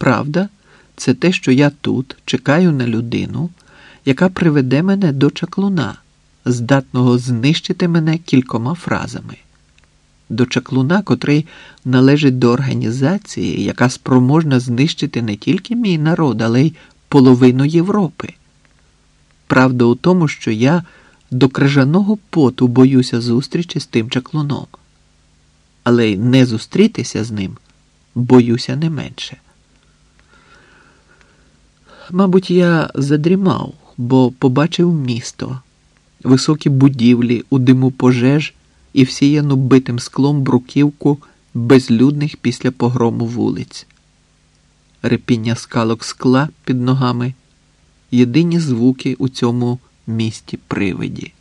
Правда, це те, що я тут чекаю на людину, яка приведе мене до чаклуна, здатного знищити мене кількома фразами. До чаклуна, котрий належить до організації, яка спроможна знищити не тільки мій народ, але й половину Європи. Правда у тому, що я до крижаного поту боюся зустрічі з тим чаклуном, але й не зустрітися з ним боюся не менше. Мабуть, я задрімав, бо побачив місто, високі будівлі у диму пожеж і всіяну битим склом бруківку безлюдних після погрому вулиць, репіння скалок скла під ногами, єдині звуки у цьому місті привиді.